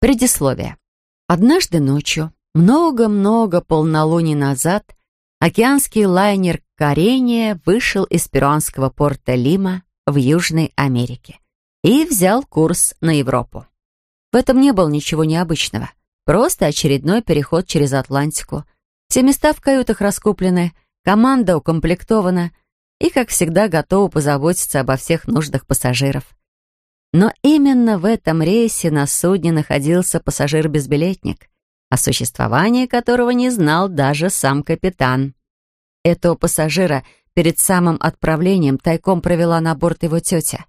Предисловие. Однажды ночью, много-много полнолуний назад, океанский лайнер «Карения» вышел из перуанского порта Лима в Южной Америке и взял курс на Европу. В этом не было ничего необычного. Просто очередной переход через Атлантику. Все места в каютах раскуплены, команда укомплектована и, как всегда, готова позаботиться обо всех нуждах пассажиров. Но именно в этом рейсе на судне находился пассажир-безбилетник, о существовании которого не знал даже сам капитан. Этого пассажира перед самым отправлением тайком провела на борт его тетя,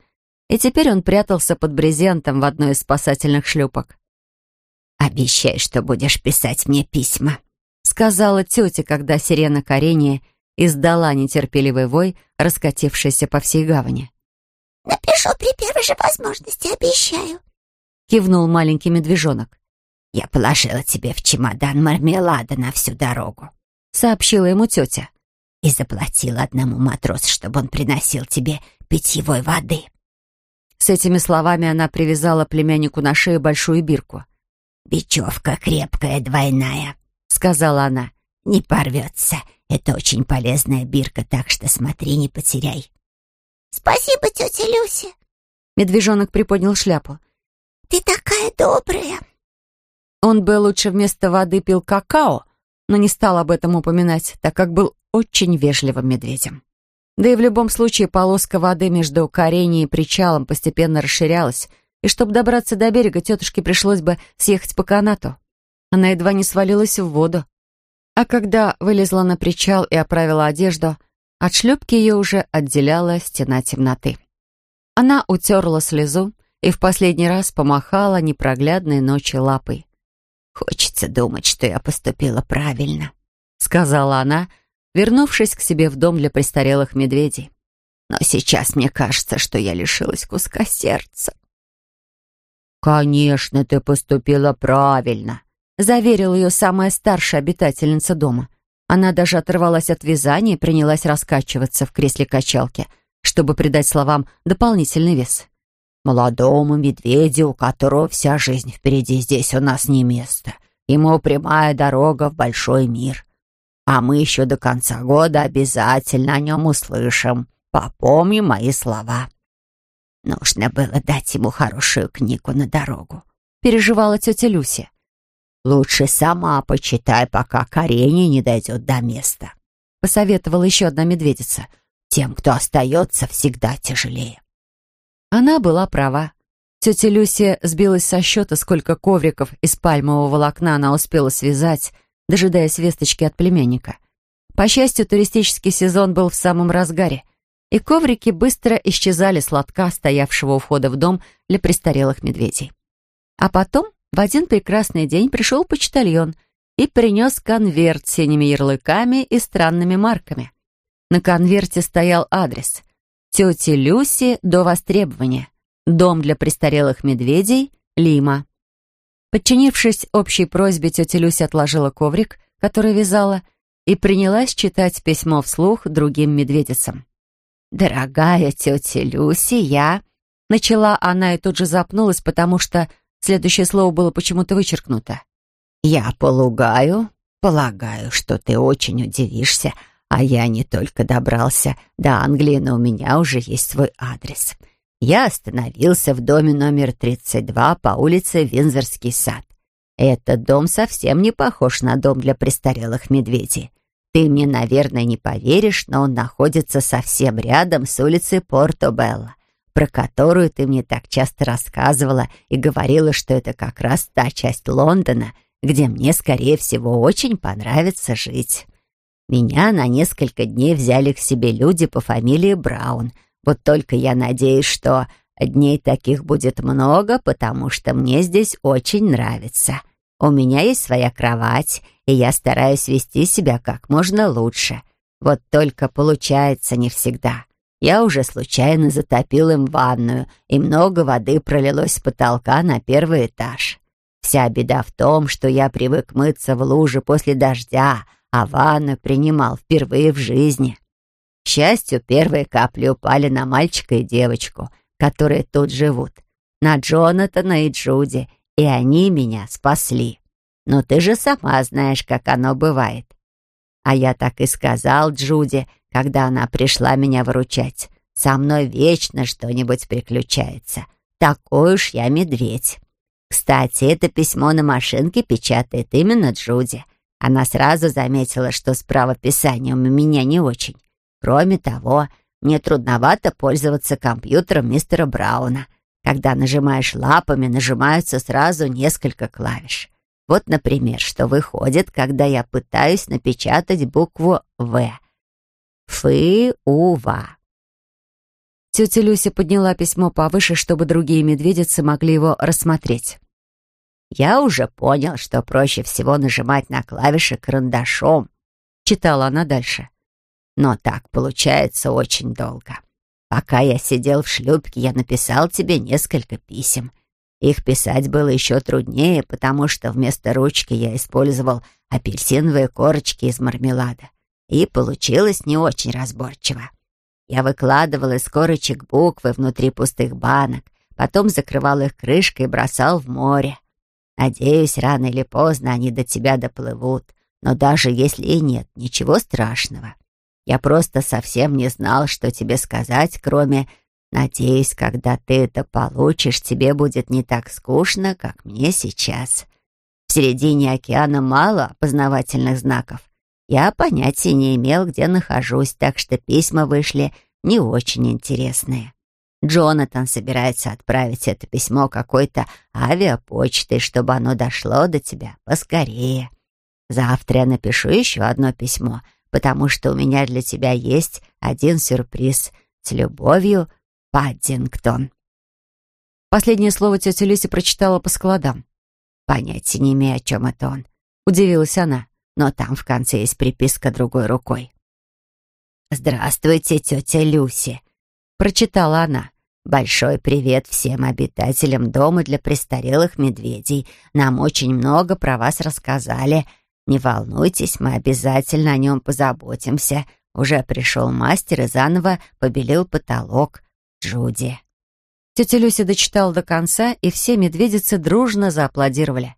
и теперь он прятался под брезентом в одной из спасательных шлюпок. «Обещай, что будешь писать мне письма», — сказала тетя, когда сирена Карения издала нетерпеливый вой, раскатившийся по всей гавани. «Напишу при первой же возможности, обещаю», — кивнул маленький медвежонок. «Я положила тебе в чемодан мармелада на всю дорогу», — сообщила ему тетя. «И заплатила одному матросу, чтобы он приносил тебе питьевой воды». С этими словами она привязала племяннику на шею большую бирку. «Бечевка крепкая, двойная», — сказала она. «Не порвется. Это очень полезная бирка, так что смотри, не потеряй». «Спасибо, тетя Люся!» Медвежонок приподнял шляпу. «Ты такая добрая!» Он бы лучше вместо воды пил какао, но не стал об этом упоминать, так как был очень вежливым медведем. Да и в любом случае полоска воды между Каренией и причалом постепенно расширялась, и чтобы добраться до берега, тетушке пришлось бы съехать по канату. Она едва не свалилась в воду. А когда вылезла на причал и оправила одежду, от шлюпки ее уже отделяла стена темноты. Она утерла слезу и в последний раз помахала непроглядной ночи лапой. «Хочется думать, что я поступила правильно», — сказала она, вернувшись к себе в дом для престарелых медведей. «Но сейчас мне кажется, что я лишилась куска сердца». «Конечно, ты поступила правильно», — заверила ее самая старшая обитательница дома — она даже оторвалась от вязания и принялась раскачиваться в кресле качалки, чтобы придать словам дополнительный вес. «Молодому медведю, у которого вся жизнь впереди, здесь у нас не место. Ему прямая дорога в большой мир. А мы еще до конца года обязательно о нем услышим. Попомни мои слова». «Нужно было дать ему хорошую книгу на дорогу», — переживала тетя Люся. «Лучше сама почитай, пока Карение не дойдет до места», — посоветовала еще одна медведица. «Тем, кто остается, всегда тяжелее». Она была права. Тетя Люся сбилась со счета, сколько ковриков из пальмового волокна она успела связать, дожидаясь весточки от племянника. По счастью, туристический сезон был в самом разгаре, и коврики быстро исчезали с лотка, стоявшего у входа в дом для престарелых медведей. А потом в один прекрасный день пришел почтальон и принес конверт с синими ярлыками и странными марками. На конверте стоял адрес «Тети Люси до востребования. Дом для престарелых медведей. Лима». Подчинившись общей просьбе, тетя Люси отложила коврик, который вязала, и принялась читать письмо вслух другим медведицам. «Дорогая тетя Люси, я...» Начала она и тут же запнулась, потому что Следующее слово было почему-то вычеркнуто. «Я полагаю, полагаю, что ты очень удивишься, а я не только добрался до Англии, но у меня уже есть свой адрес. Я остановился в доме номер 32 по улице Винзорский сад. Этот дом совсем не похож на дом для престарелых медведей. Ты мне, наверное, не поверишь, но он находится совсем рядом с улицей Порто-Белло про которую ты мне так часто рассказывала и говорила, что это как раз та часть Лондона, где мне, скорее всего, очень понравится жить. Меня на несколько дней взяли к себе люди по фамилии Браун. Вот только я надеюсь, что дней таких будет много, потому что мне здесь очень нравится. У меня есть своя кровать, и я стараюсь вести себя как можно лучше. Вот только получается не всегда. Я уже случайно затопил им ванную, и много воды пролилось с потолка на первый этаж. Вся беда в том, что я привык мыться в луже после дождя, а ванну принимал впервые в жизни. К счастью, первые капли упали на мальчика и девочку, которые тут живут, на Джонатана и Джуди, и они меня спасли. Но ты же сама знаешь, как оно бывает. А я так и сказал Джуди, когда она пришла меня выручать. Со мной вечно что-нибудь приключается. Такой уж я медведь. Кстати, это письмо на машинке печатает именно Джуди. Она сразу заметила, что с правописанием у меня не очень. Кроме того, мне трудновато пользоваться компьютером мистера Брауна. Когда нажимаешь лапами, нажимаются сразу несколько клавиш. Вот, например, что выходит, когда я пытаюсь напечатать букву «В». Фы-у-ва. Тетя Люся подняла письмо повыше, чтобы другие медведицы могли его рассмотреть. «Я уже понял, что проще всего нажимать на клавиши карандашом», — читала она дальше. «Но так получается очень долго. Пока я сидел в шлюпке, я написал тебе несколько писем. Их писать было еще труднее, потому что вместо ручки я использовал апельсиновые корочки из мармелада. И получилось не очень разборчиво. Я выкладывал из корочек буквы внутри пустых банок, потом закрывал их крышкой и бросал в море. Надеюсь, рано или поздно они до тебя доплывут, но даже если и нет, ничего страшного. Я просто совсем не знал, что тебе сказать, кроме Надеюсь, когда ты это получишь, тебе будет не так скучно, как мне сейчас. В середине океана мало познавательных знаков. Я понятия не имел, где нахожусь, так что письма вышли не очень интересные. Джонатан собирается отправить это письмо какой-то авиапочтой, чтобы оно дошло до тебя поскорее. Завтра я напишу еще одно письмо, потому что у меня для тебя есть один сюрприз. С любовью, Паддингтон. Последнее слово тетя Люси прочитала по складам. Понятия не имею, о чем это он. Удивилась она, но там в конце есть приписка другой рукой. «Здравствуйте, тетя Люси», — прочитала она. «Большой привет всем обитателям дома для престарелых медведей. Нам очень много про вас рассказали. Не волнуйтесь, мы обязательно о нем позаботимся. Уже пришел мастер и заново побелил потолок. Джуди». Тетя Люся дочитала до конца, и все медведицы дружно зааплодировали.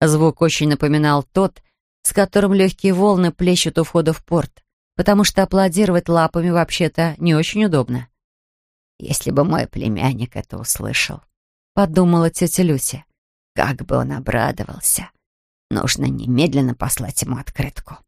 Звук очень напоминал тот, с которым легкие волны плещут у входа в порт, потому что аплодировать лапами вообще-то не очень удобно. «Если бы мой племянник это услышал», — подумала тетя Люся, — «как бы он обрадовался. Нужно немедленно послать ему открытку».